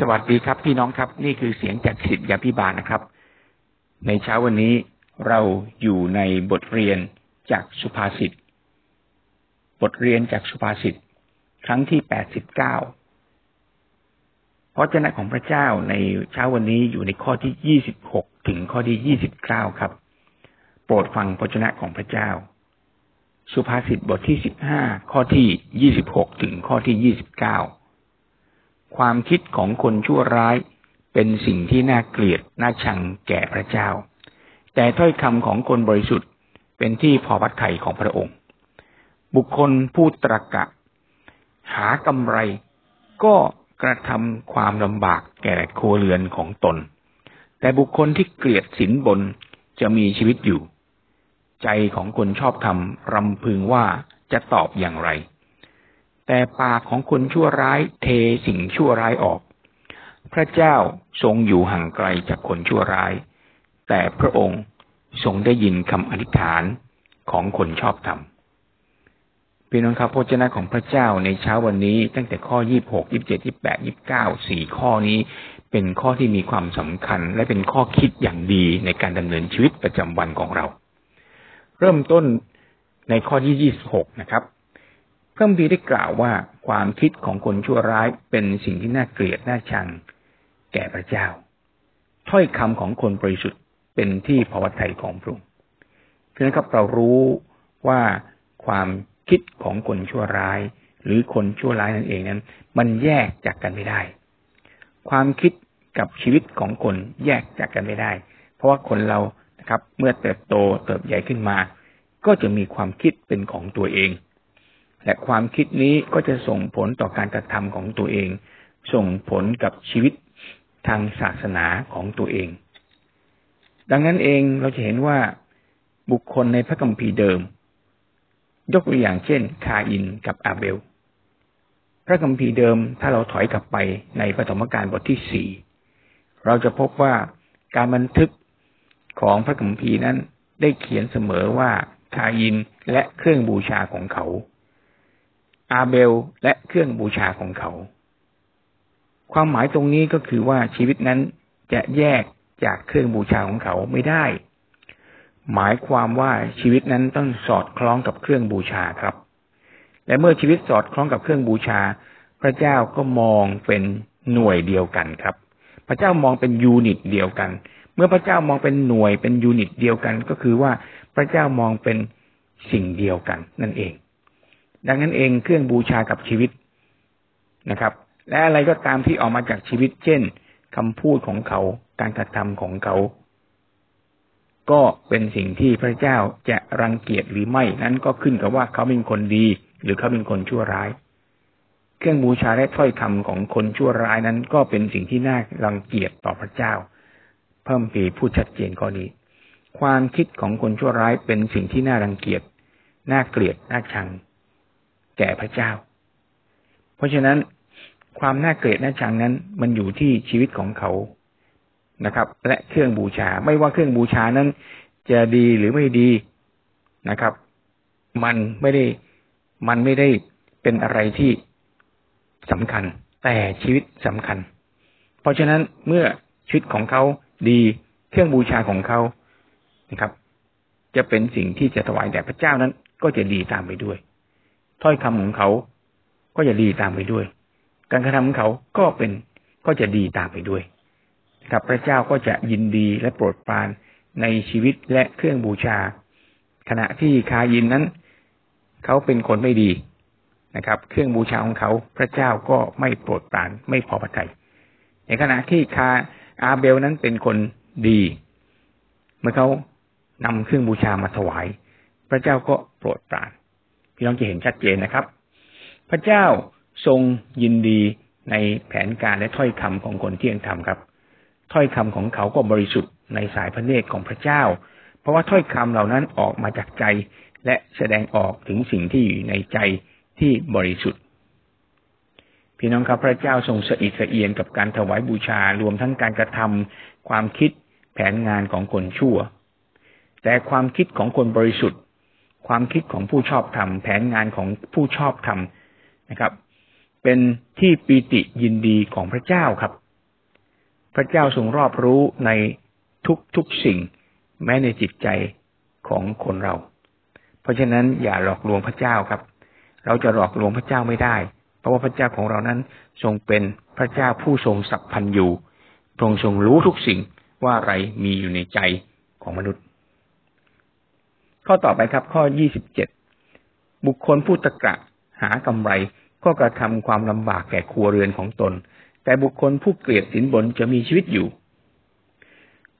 สวัสดีครับ พี่น้องครับ นี่คือเสียงจากสิทธิยาพิบาลนะครับ ในเช้าวันนี้เราอยู่ในบทเรียนจากสุภาษิตบทเรียนจากสุภาษิตครั้งที่แปดสิบเก้าพระเจ้าของพระเจ้าในเช้าวันนี้อยู่ในข้อที่ยี่สิบหกถึงข้อที่ยี่สิบเก้าครับ โปรดฟังพระเจ้าของพระเจ้า สุภาษิตบทที่สิบห้าข้อที่ยี่สิบหกถึงข้อที่ยี่สิบเก้า ความคิดของคนชั่วร้ายเป็นสิ่งที่น่าเกลียดน่าชังแก่พระเจ้า แต่ถ้อยคำของคนบริสุทธิ์เป็นที่พอพัดไถ่ของพระองค์ บุคคลผู้ตรกกะ หากำไรก็กระทำความลำบากแก่โคเรือนของตน แต่บุคคลที่เกลียดสินบนจะมีชีวิตอยู่ ใจของคนชอบธรรมรำพึงว่าจะตอบอย่างไร แต่ปากของคนชั่วร้ายเทสิ่งชั่วร้ายออก พระเจ้าทรงอยู่ห่างไกลจากคนชั่วร้าย แต่พระองค์ทรงได้ยินคำอธิษฐานของคนชอบธรรมพี่น้องครับพระเจ้าของพระเจ้าในเช้าวันนี้ ตั้งแต่ข้อยี่บหกยี่บเจ็ดยี่บแปดยี่บเก้าสี่ข้อนี้ เป็นข้อที่มีความสำคัญ และเป็นข้อคิดอย่างดีในการดำเนินชีวิตประจำวันของเรา เริ่มต้นในข้อที่ยี่สิบหกนะครับ พระบีได้กล่าวว่าความคิดของคนชั่วร้ายเป็นสิ่งที่น่าเกลียดน่าชัง แก่พระเจ้า ถ้อยคำของคนบริสุทธิ์เป็นที่พอวัยของพระองค์ฉะนั้นครับเรารู้ว่าความคิดของคนชั่วร้าย หรือคนชั่วร้ายนั่นเองนั้น มันแยกจากกันไม่ได้ ความคิดกับชีวิตของคนแยกจากกันไม่ได้ เพราะว่าคนเรานะครับ เมื่อเติบโตเติบใหญ่ขึ้นมา ก็จะมีความคิดเป็นของตัวเอง และความคิดนี้ก็จะส่งผลต่อการกระทำของตัวเอง ส่งผลกับชีวิตทางศาสนาของตัวเอง ดังนั้นเองเราจะเห็นว่าบุคคลในพระคัมภีร์เดิม ยกตัวอย่างเช่น คาอินกับอาเบล พระคัมภีร์เดิมถ้าเราถอยกลับไปในปฐมกาลบทที่สี่เราจะพบว่าการบันทึกของพระคัมภีร์นั้นได้เขียนเสมอว่าคาอินและเครื่องบูชาของเขา อาเบลและเครื่องบูชาของเขา ความหมายตรงนี้ก็คือว่าชีวิตนั้นจะแยกจากเครื่องบูชาของเขาไม่ได้ หมายความว่าชีวิตนั้นต้องสอดคล้องกับเครื่องบูชาครับ และเมื่อชีวิตสอดคล้องกับเครื่องบูชา พระเจ้าก็มองเป็นหน่วยเดียวกันครับ พระเจ้ามองเป็นยูนิตเดียวกัน เมื่อพระเจ้ามองเป็นหน่วยเป็นยูนิตเดียวกัน ก็คือว่าพระเจ้ามองเป็นสิ่งเดียวกันนั่นเอง ดังนั้นเองเครื่องบูชากับชีวิตนะครับ และอะไรก็ตามที่ออกมาจากชีวิต เช่นคำพูดของเขาการกระทำของเขา ก็เป็นสิ่งที่พระเจ้าจะรังเกียจหรือไม่นั้นก็ขึ้นกับว่าเขาเป็นคนดี หรือเขาเป็นคนชั่วร้าย เครื่องบูชาและถ้อยคำของคนชั่วร้ายนั้น ก็เป็นสิ่งที่น่ารังเกียจต่อพระเจ้า เพิ่มปีพูดชัดเจนข้อนี้ ความคิดของคนชั่วร้ายเป็นสิ่งที่น่ารังเกียจน่าเกลียดน่าชัง แก่พระเจ้า เพราะฉะนั้นความน่าเกลียดน่าชังนั้น มันอยู่ที่ชีวิตของเขานะครับ และเครื่องบูชา ไม่ว่าเครื่องบูชานั้น จะดีหรือไม่ดีนะครับ มันไม่ได้มันไม่ได้เป็นอะไรที่สำคัญ แต่ชีวิตสำคัญ เพราะฉะนั้นเมื่อชีวิตของเขาดีเครื่องบูชาของเขานะครับ จะเป็นสิ่งที่จะถวายแด่พระเจ้านั้น ก็จะดีตามไปด้วย ถ้อยคำของเขา ก็จะดีตามไปด้วย การกระทำของเขาก็เป็นก็จะดีตามไปด้วยครับพระเจ้าก็จะยินดีและโปรดปรานในชีวิตและเครื่องบูชา ขณะที่คายินนั้น เขาเป็นคนไม่ดีนะครับ เครื่องบูชาของเขา พระเจ้าก็ไม่โปรดปรานไม่พอพระทัยในขณะที่คาอาเบลนั้นเป็นคนดี เมื่อเขานำเครื่องบูชามาถวาย พระเจ้าก็โปรดปราน พี่น้องจะเห็นชัดเจนนะครับ พระเจ้าทรงยินดีในแผนการและถ้อยคำของคนที่ยังทำครับ ถ้อยคำของเขาก็บริสุทธิ์ในสายพระเนตรของพระเจ้า เพราะว่าถ้อยคำเหล่านั้นออกมาจากใจ และแสดงออกถึงสิ่งที่อยู่ในใจที่บริสุทธิ์ พี่น้องครับพระเจ้าทรงสะอิดสะเอียนกับการถวายบูชารวมทั้งการกระทำความคิดแผนงานของคนชั่ว แต่ความคิดของคนบริสุทธิ์ ความคิดของผู้ชอบธรรมแผนงานของผู้ชอบธรรมนะครับ เป็นที่ปีติยินดีของพระเจ้าครับ พระเจ้าทรงรอบรู้ในทุกทุกสิ่ง แม้ในจิตใจของคนเรา เพราะฉะนั้นอย่าหลอกลวงพระเจ้าครับ เราจะหลอกลวงพระเจ้าไม่ได้ เพราะว่าพระเจ้าของเรานั้นทรงเป็นพระเจ้าผู้ทรงสัพพันอยู่พรงทรงรู้ทุกสิ่งว่าอะไรมีอยู่ในใจของมนุษย์ ข้อต่อไปครับ ข้อยี่สิบเจ็ดบุคคลผู้ตะกะหากำไรก็กระทำความลำบากแก่ครัวเรือนของตน แต่บุคคลผู้เกลียดสินบนจะมีชีวิตอยู่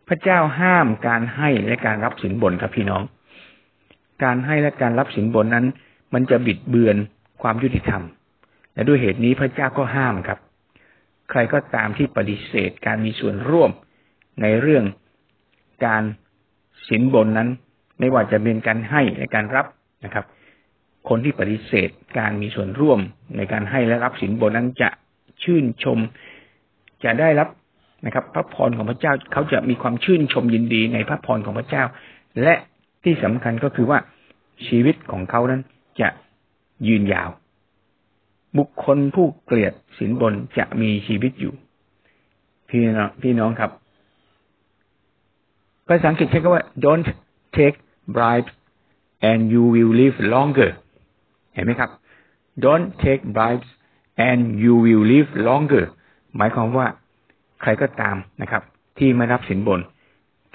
พระเจ้าห้ามการให้และการรับสินบนครับพี่น้อง การให้และการรับสินบนนั้น มันจะบิดเบือนความยุติธรรม และด้วยเหตุนี้พระเจ้าก็ห้ามครับ ใครก็ตามที่ปฏิเสธการมีส่วนร่วมในเรื่องการสินบนนั้น ไม่ว่าจะเป็นการให้และการรับนะครับ คนที่ปฏิเสธการมีส่วนร่วมในการให้และรับสินบนนั้นจะชื่นชม จะได้รับนะครับ พระพรของพระเจ้าเขาจะมีความชื่นชมยินดีในพระพรของพระเจ้า และที่สำคัญก็คือว่าชีวิตของเขานั้นจะยืนยาว บุคคลผู้เกลียดสินบนจะมีชีวิตอยู่ พี่น้องพี่น้องครับภาษาอังกฤษใช้คำว่า don't take bribes and you will live longer เห็นไหมครับ don't take bribes and you will live longer หมายความว่าใครก็ตามนะครับ ที่ไม่รับสินบน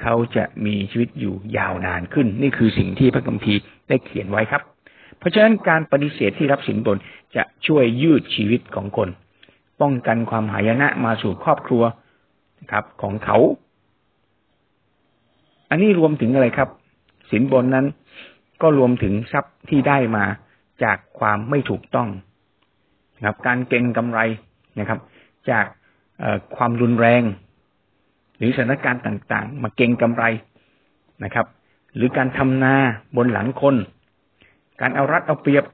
เขาจะมีชีวิตอยู่ยาวนานขึ้น นี่คือสิ่งที่พระคัมภีร์ได้เขียนไว้ครับ เพราะฉะนั้นการปฏิเสธที่รับสินบนจะช่วยยืดชีวิตของคน ป้องกันความหายนะมาสู่ครอบครัวนะครับ ของเขา อันนี้รวมถึงอะไรครับ สินบนนั้น ก็รวมถึงทรัพย์ที่ได้มาจากความไม่ถูกต้องนะครับ การเก็งกำไรนะครับ จากความรุนแรง หรือสถานการณ์ต่างๆ มาเก็งกำไรนะครับ หรือการทำนาบนหลังคน การเอารัดเอาเปรียบ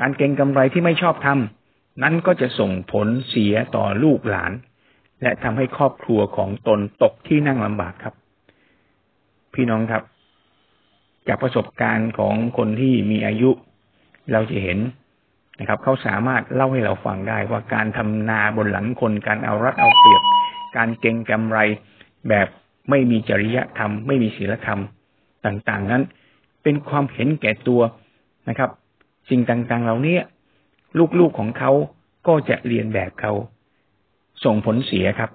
การเก็งกำไรที่ไม่ชอบทำนั้นก็จะส่งผลเสียต่อลูกหลาน และทำให้ครอบครัวของตนตกที่นั่งลำบากครับ พี่น้องครับ จากประสบการณ์ของคนที่มีอายุ เราจะเห็นนะครับ เขาสามารถเล่าให้เราฟังได้ว่าการทำนาบนหลังคน การเอารัดเอาเปรียบ การเก่งกำไรแบบไม่มีจริยธรรม ไม่มีศีลธรรมต่างๆ นั้น เป็นความเห็นแก่ตัวนะครับ สิ่งต่างๆ เหล่านี้ลูกๆของเขาก็จะเรียนแบบเขา ส่งผลเสียครับ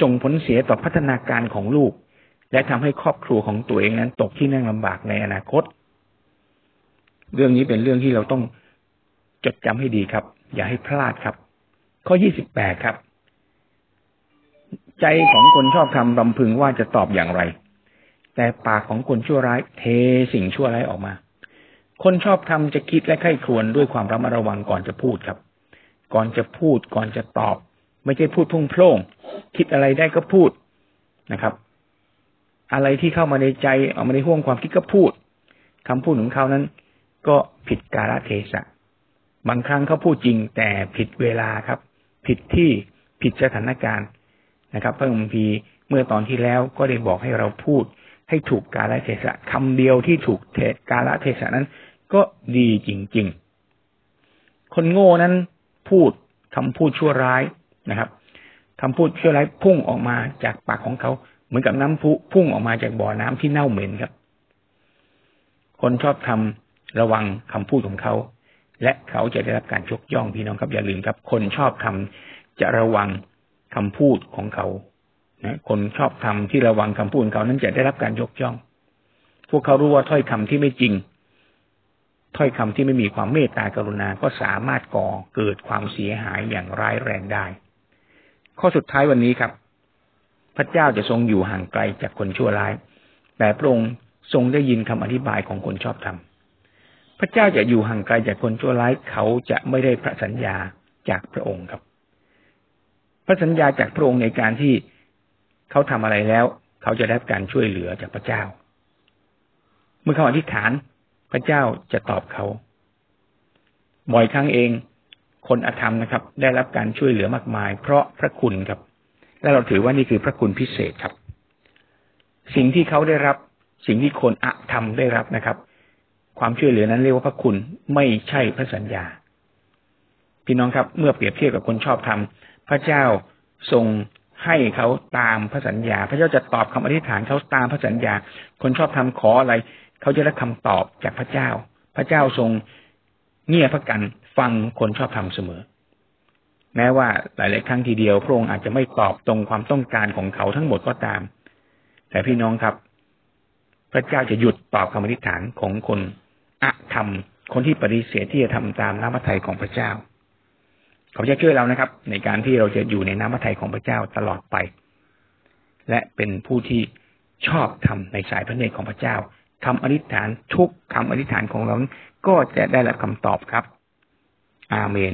ส่งผลเสียต่อพัฒนาการของลูก และทำให้ครอบครัวของตัวเองนั้นตกที่นั่งลำบากในอนาคต เรื่องนี้เป็นเรื่องที่เราต้องจดจำให้ดีครับ อย่าให้พลาดครับ ข้อยี่สิบแปดครับ ใจของคนชอบทำรำพึงว่าจะตอบอย่างไร แต่ปากของคนชั่วร้าย เทสิ่งชั่วร้ายออกมา คนชอบทำจะคิดและไข้ครวนด้วยความระมัดระวังก่อนจะพูดครับ ก่อนจะพูดก่อนจะตอบ ไม่ใช่พูดพุ่งโพล่งคิดอะไรได้ก็พูดนะครับ อะไรที่เข้ามาในใจเอามาในห่วงความคิดก็พูดคำพูดของเขานั้น ก็ผิดกาลเทศะบางครั้งเขาพูดจริงแต่ผิดเวลาครับ ผิดที่ผิดสถานการณ์นะครับ พระองค์พีเมื่อตอนที่แล้วก็ได้บอกให้เราพูด ให้ถูกกาลเทศะคำเดียวที่ถูกเทกาลเทศะนั้น ก็ดีจริง ๆ คนโง่นั้นพูดคำพูดชั่วร้ายนะครับคำพูดชั่วร้ายพุ่งออกมาจากปากของเขา เหมือนกับน้ำพุพุ่งออกมาจากบ่อน้ำที่เน่าเหม็นครับ คนชอบทำระวังคำพูดของเขา และเขาจะได้รับการชกย่องพี่น้องครับอย่าลืมครับ คนชอบทำจะระวังคำพูดของเขานะคนชอบทำที่ระวังคำพูดของเขานั้นจะได้รับการยกย่อง พวกเขารู้ว่าถ้อยคำที่ไม่จริง ถ้อยคำที่ไม่มีความเมตตากรุณา ก็สามารถก่อเกิดความเสียหายอย่างร้ายแรงได้ ข้อสุดท้ายวันนี้ครับ ระเจ้าจะทรงอยู่ห่างไกลจากคนชั่วร้าย แต่พระองค์ทรงได้ยินคำอธิบายของคนชอบธรรม พระเจ้าจะอยู่ห่างไกลจากคนชั่วร้าย เขาจะไม่ได้พระสัญญาจากพระองค์ครับ พระสัญญาจากพระองค์ในการที่เขาทำอะไรแล้ว เขาจะได้การช่วยเหลือจากพระเจ้า เมื่อเขาอธิษฐาน พระเจ้าจะตอบเขาบ่อยครั้งเอง คนอธรรมนะครับ ได้รับการช่วยเหลือมากมาย เพราะพระคุณครับ และเราถือว่านี่คือพระคุณพิเศษครับ สิ่งที่เขาได้รับ สิ่งที่คนอะธรรมได้รับนะครับ ความช่วยเหลือนั้นเรียกว่าพระคุณไม่ใช่พระสัญญา พี่น้องครับ เมื่อเปรียบเทียบกับคนชอบธรรมพระเจ้าทรงให้เขาตามพระสัญญา พระเจ้าจะตอบคำอธิษฐานเขาตามพระสัญญา คนชอบทำขออะไร เขาจะได้คำตอบจากพระเจ้า พระเจ้าทรงเงียบพระกันฟังคนชอบทำเสมอ แม้ว่าหลายๆครั้งทีเดียวพระองค์อาจจะไม่ตอบตรงความต้องการของเขาทั้งหมดก็ตาม แต่พี่น้องครับ พระเจ้าจะหยุดตอบคำอธิษฐานของคนอะธรรม คนที่ปฏิเสธที่จะทำตามน้ำพระทัยของพระเจ้า เขาจะช่วยเรานะครับ ในการที่เราจะอยู่ในน้ำพระทัยของพระเจ้าตลอดไป และเป็นผู้ที่ชอบทำในสายพระเนตรของพระเจ้าคำอธิษฐานทุกคำอธิษฐานของเราก็จะได้รับคำตอบครับ อาเมน